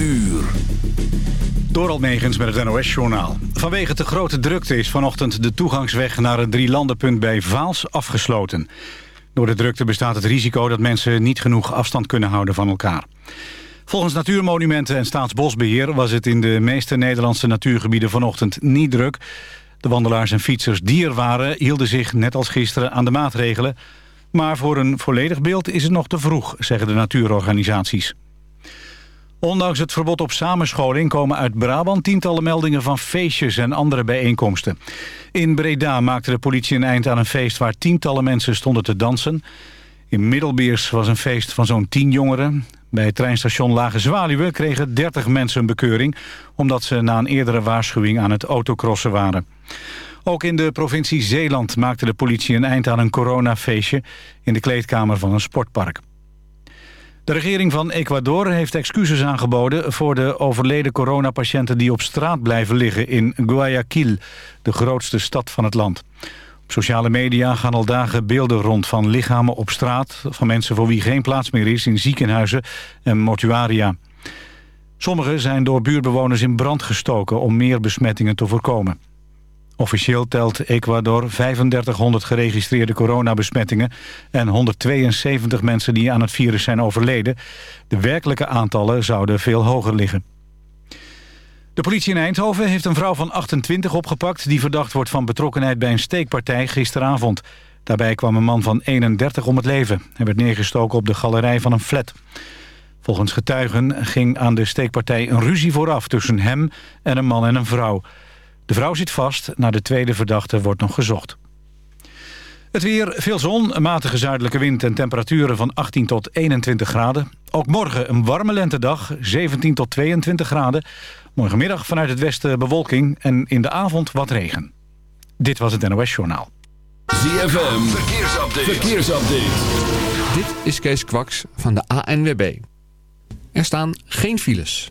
uur. Door met het NOS-journaal. Vanwege te grote drukte is vanochtend de toegangsweg naar het drielandenpunt bij Vaals afgesloten. Door de drukte bestaat het risico dat mensen niet genoeg afstand kunnen houden van elkaar. Volgens Natuurmonumenten en Staatsbosbeheer was het in de meeste Nederlandse natuurgebieden vanochtend niet druk. De wandelaars en fietsers die er waren hielden zich net als gisteren aan de maatregelen. Maar voor een volledig beeld is het nog te vroeg, zeggen de natuurorganisaties. Ondanks het verbod op samenscholing komen uit Brabant tientallen meldingen van feestjes en andere bijeenkomsten. In Breda maakte de politie een eind aan een feest waar tientallen mensen stonden te dansen. In Middelbeers was een feest van zo'n tien jongeren. Bij het treinstation Lage Zwaluwe kregen 30 mensen een bekeuring... omdat ze na een eerdere waarschuwing aan het autocrossen waren. Ook in de provincie Zeeland maakte de politie een eind aan een coronafeestje... in de kleedkamer van een sportpark. De regering van Ecuador heeft excuses aangeboden... voor de overleden coronapatiënten die op straat blijven liggen in Guayaquil... de grootste stad van het land. Op sociale media gaan al dagen beelden rond van lichamen op straat... van mensen voor wie geen plaats meer is in ziekenhuizen en mortuaria. Sommige zijn door buurtbewoners in brand gestoken om meer besmettingen te voorkomen. Officieel telt Ecuador 3500 geregistreerde coronabesmettingen... en 172 mensen die aan het virus zijn overleden. De werkelijke aantallen zouden veel hoger liggen. De politie in Eindhoven heeft een vrouw van 28 opgepakt... die verdacht wordt van betrokkenheid bij een steekpartij gisteravond. Daarbij kwam een man van 31 om het leven. Hij werd neergestoken op de galerij van een flat. Volgens getuigen ging aan de steekpartij een ruzie vooraf... tussen hem en een man en een vrouw... De vrouw zit vast, naar de tweede verdachte wordt nog gezocht. Het weer, veel zon, een matige zuidelijke wind en temperaturen van 18 tot 21 graden. Ook morgen een warme lentedag, 17 tot 22 graden. Morgenmiddag vanuit het westen bewolking en in de avond wat regen. Dit was het NOS Journaal. ZFM, verkeersupdate. verkeersupdate. Dit is Kees Kwaks van de ANWB. Er staan geen files.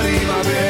arriba, ven.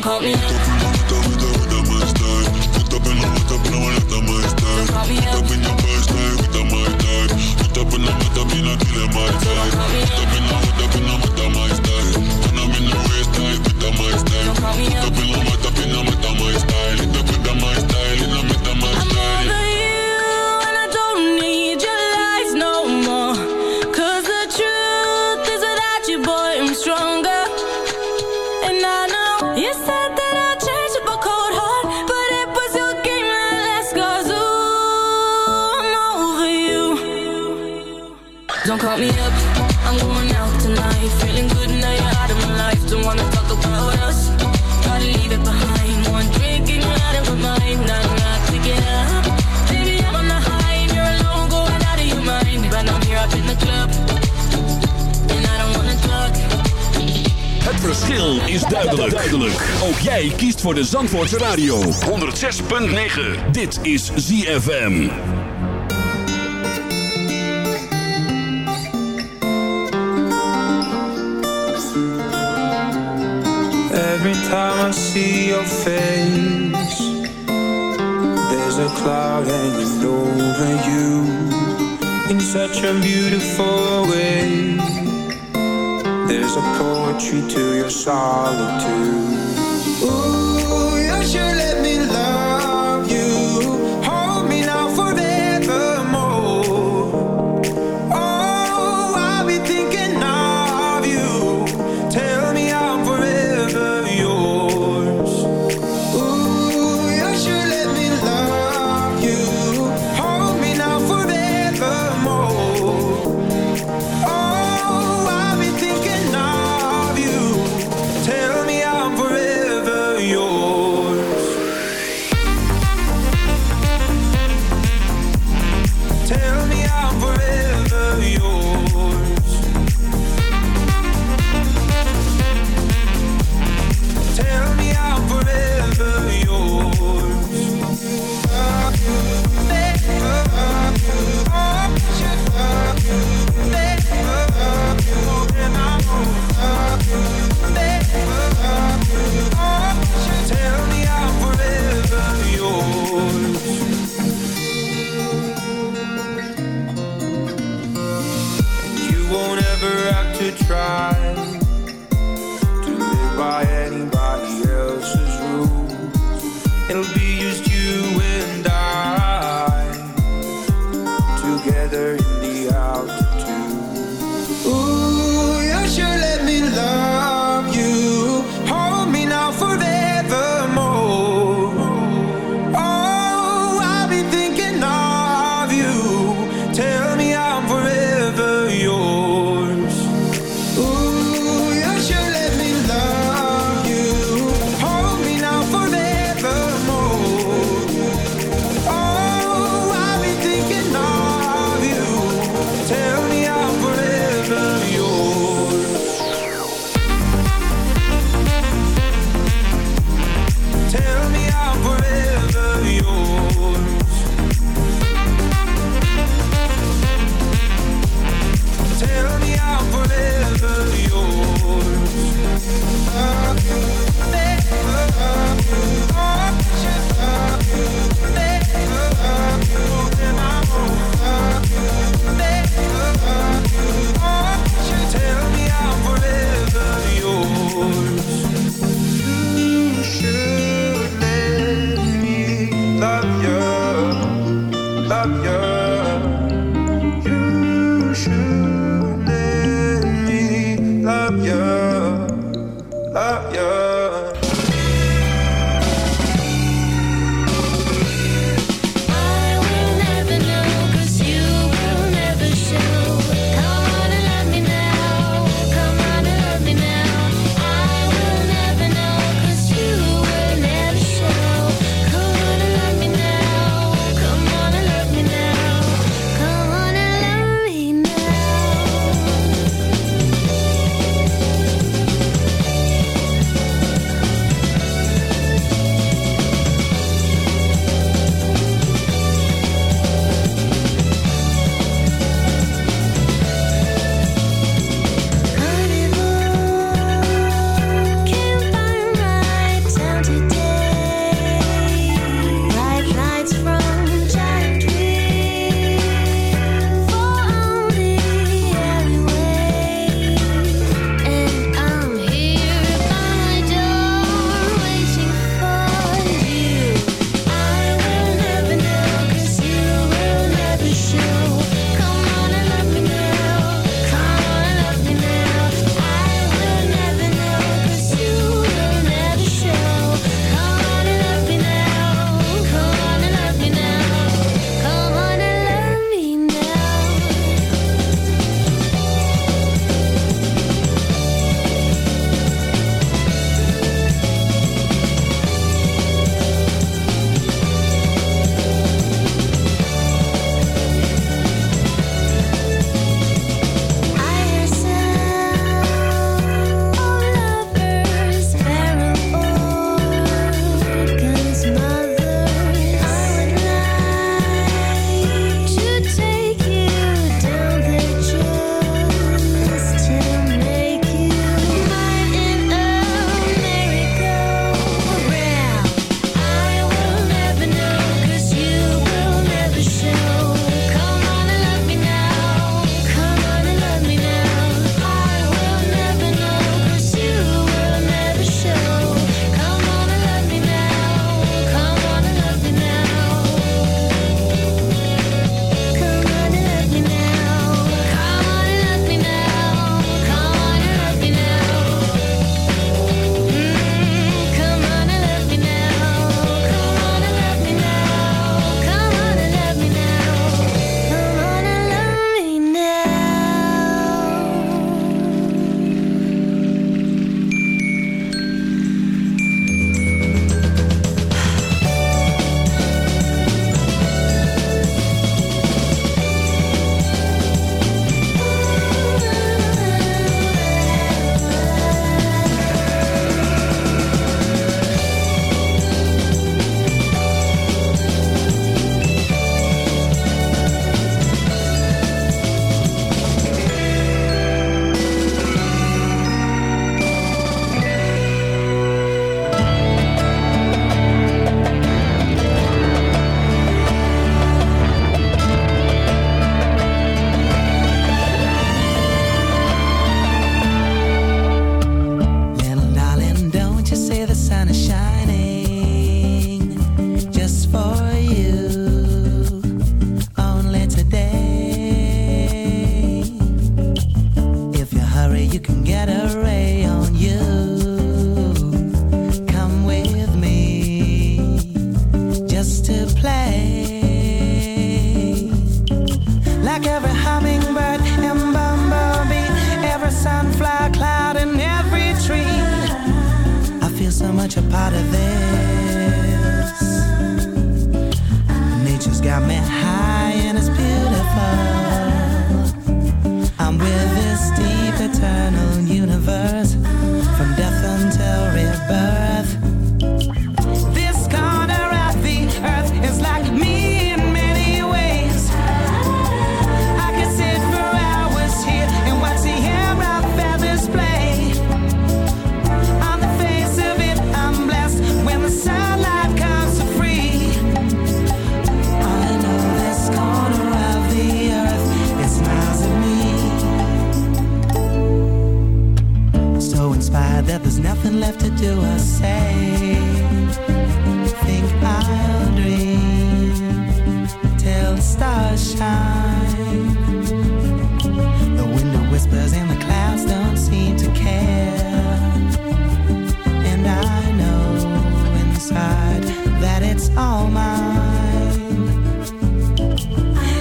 don't call me. verschil is duidelijk. duidelijk. Ook jij kiest voor de Zandvoortse Radio. 106.9. Dit is ZFM. Every time I see your face There's a cloud hanging over you In such a beautiful way There's a poetry to your solitude.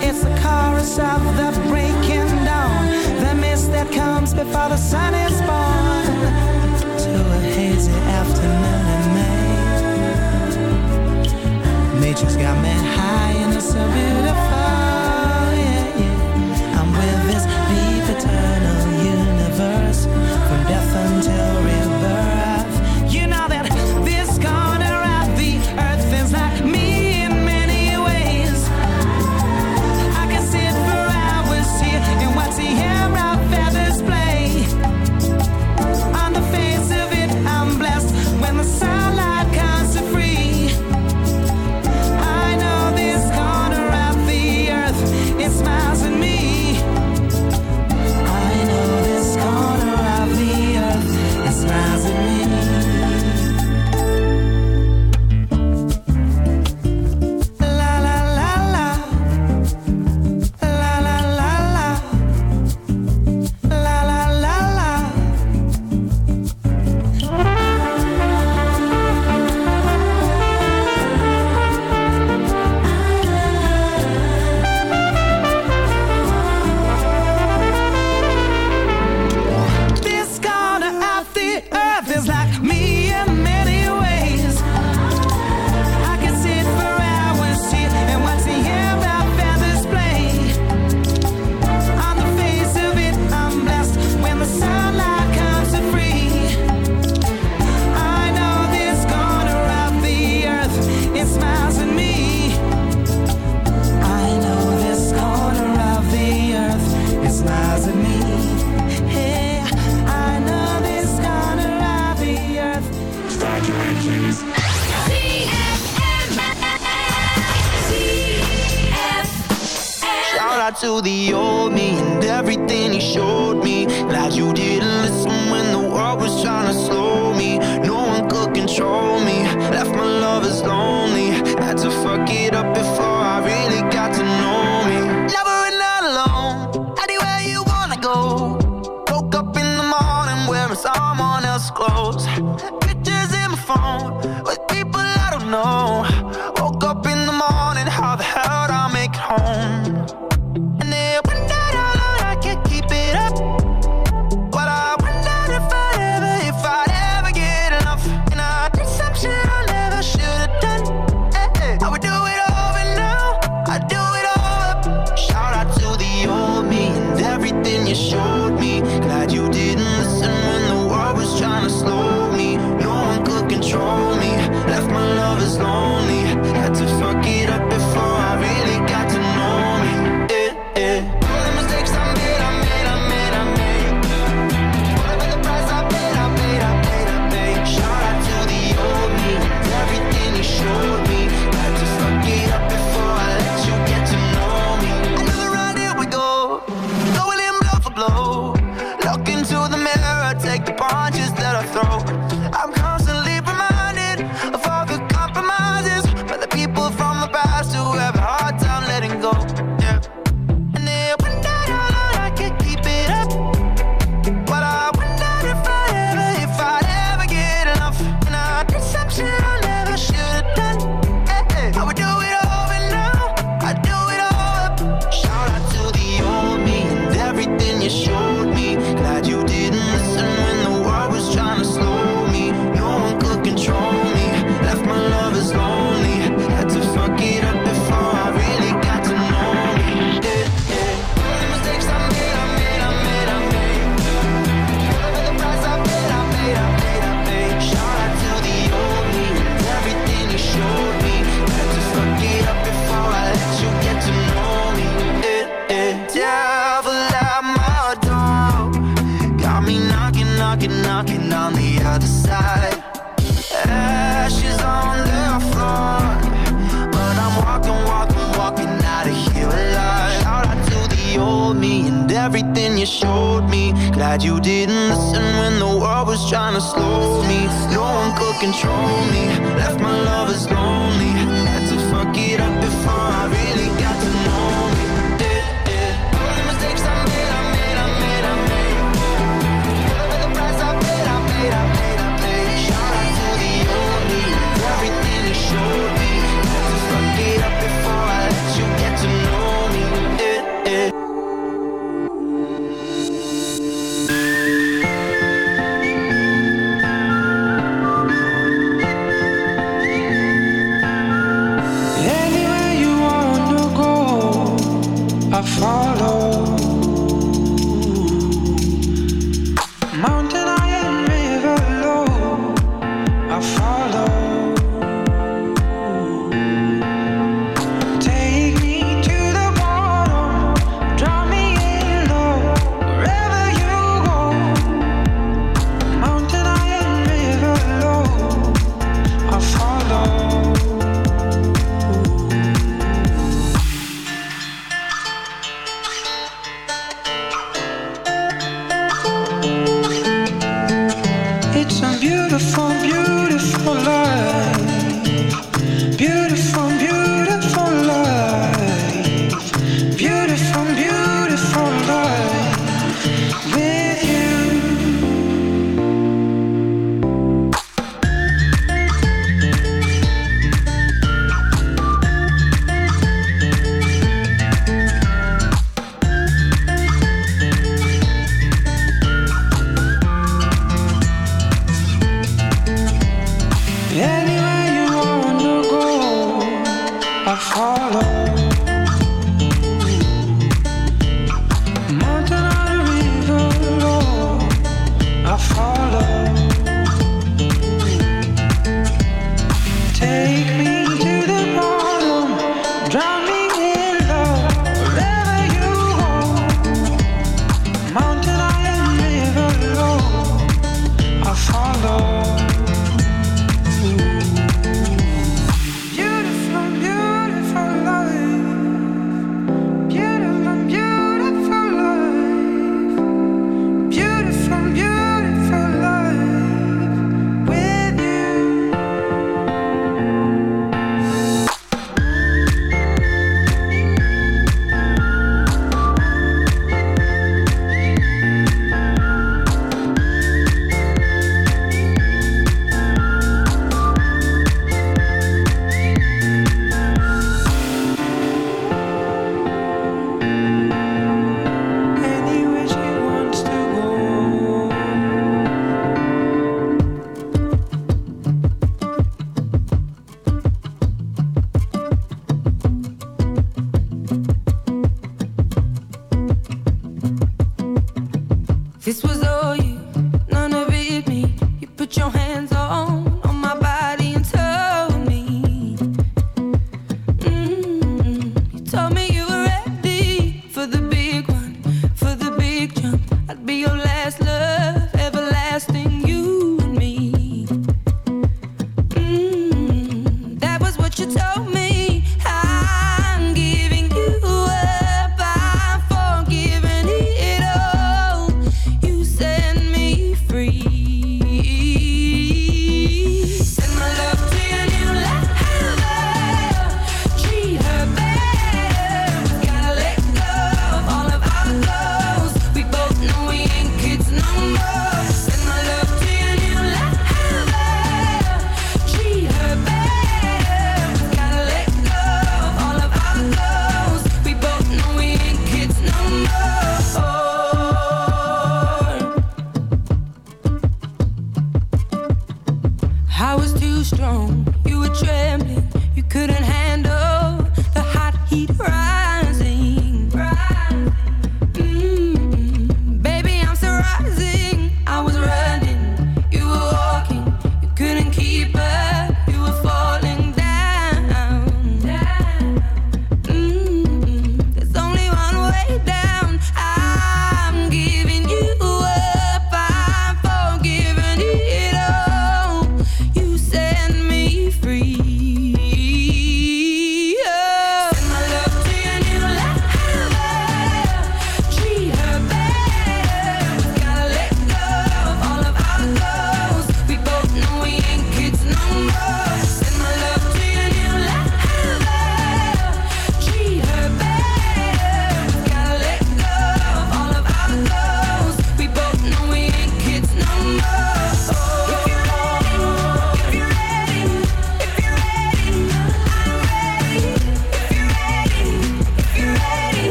It's the chorus of the breaking dawn, the mist that comes before the sun is born. To a hazy afternoon in May. Nature's got me high in the suburbs. to the old me and everything he showed me. glad you did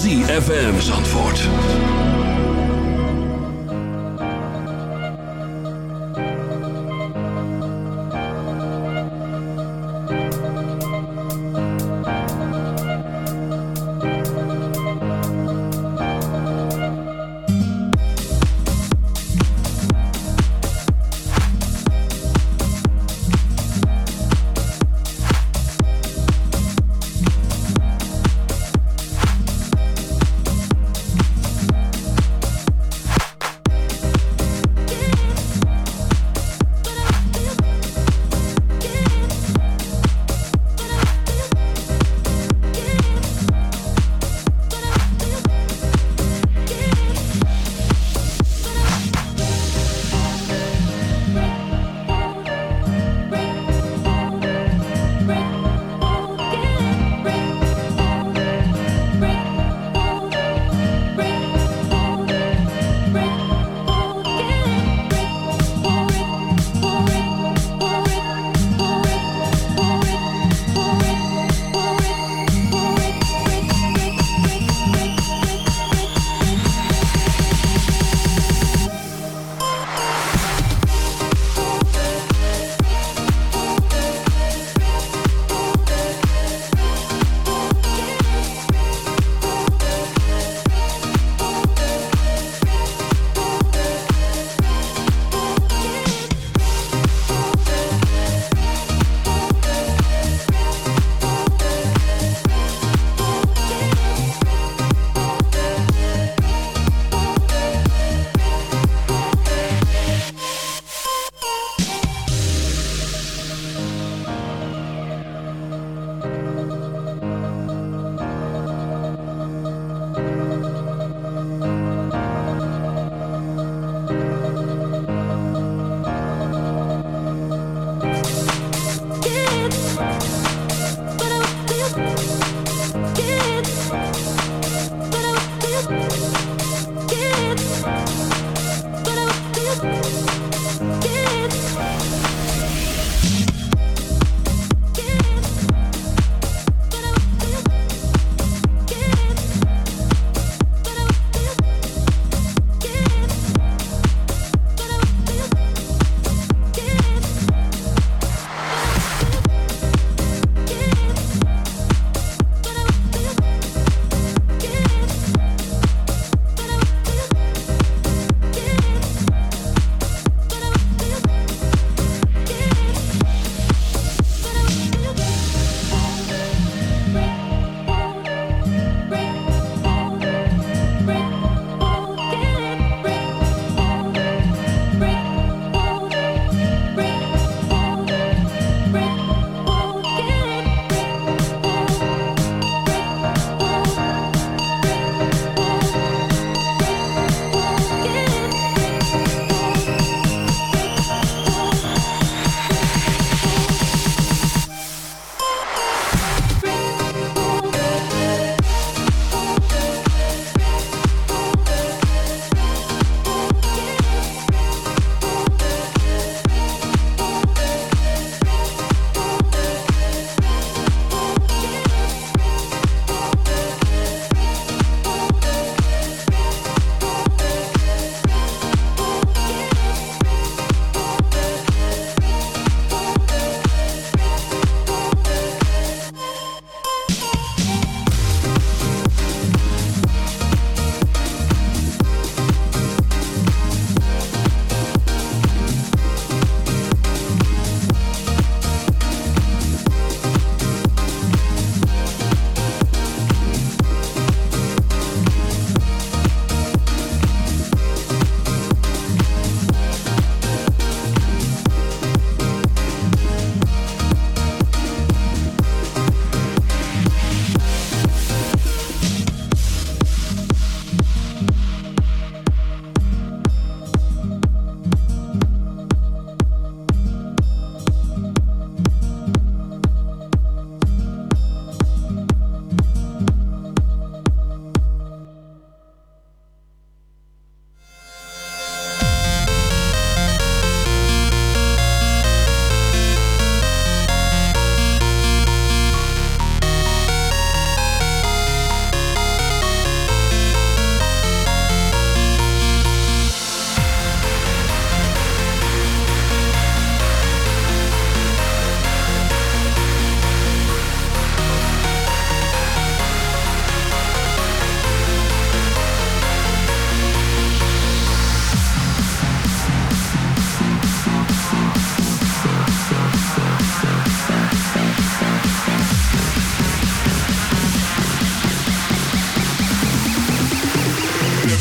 ZFM Zandvoort.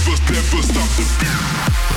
never, never stop the beat.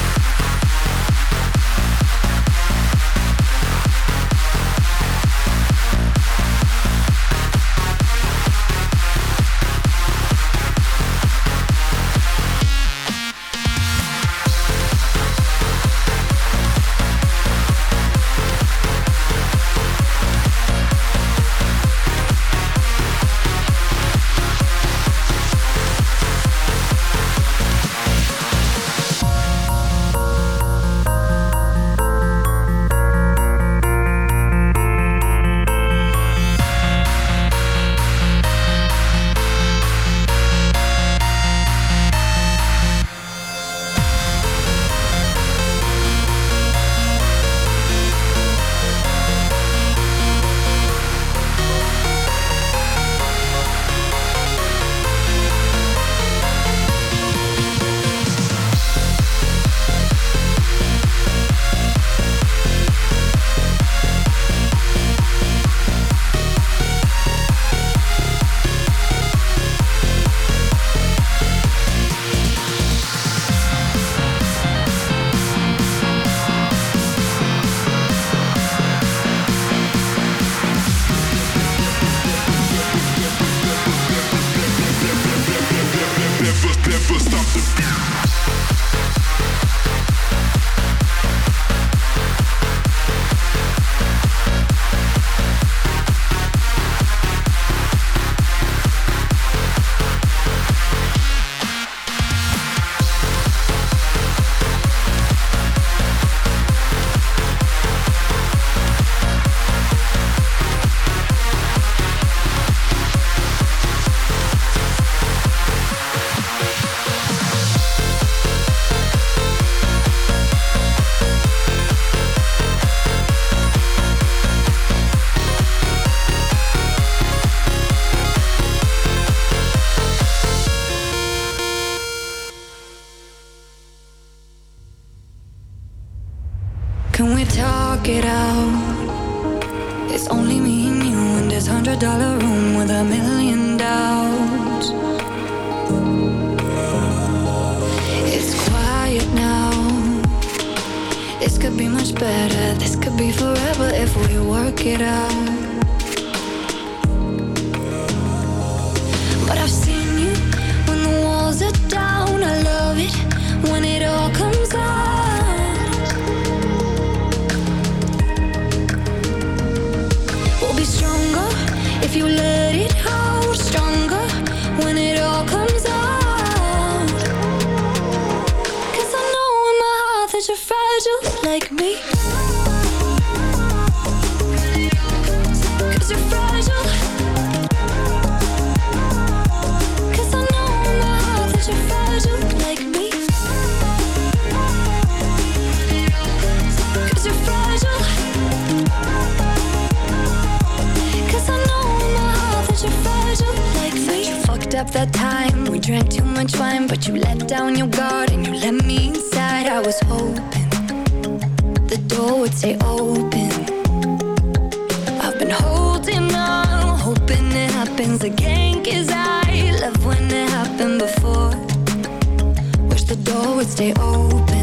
Would stay open.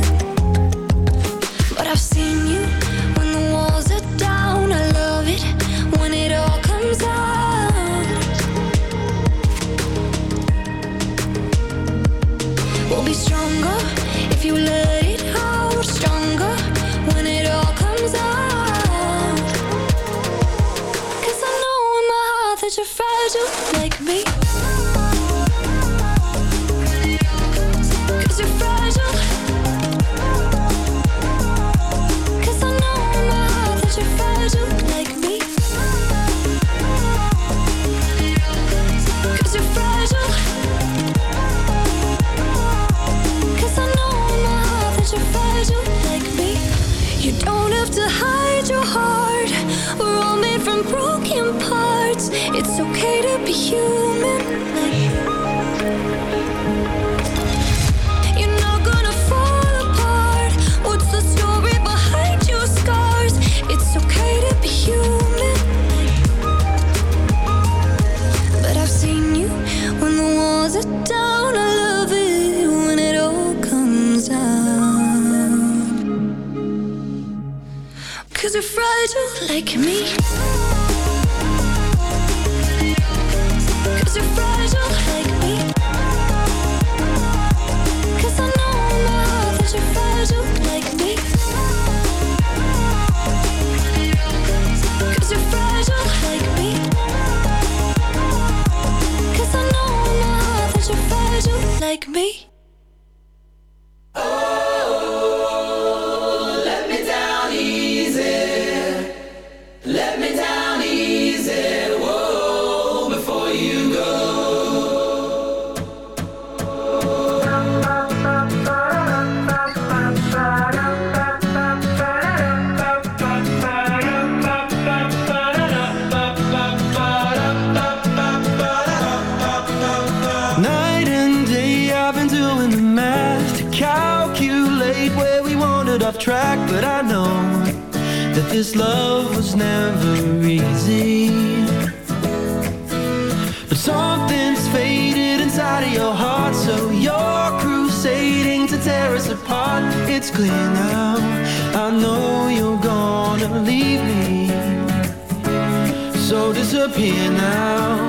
like me. clear now. I know you're gonna leave me, so disappear now.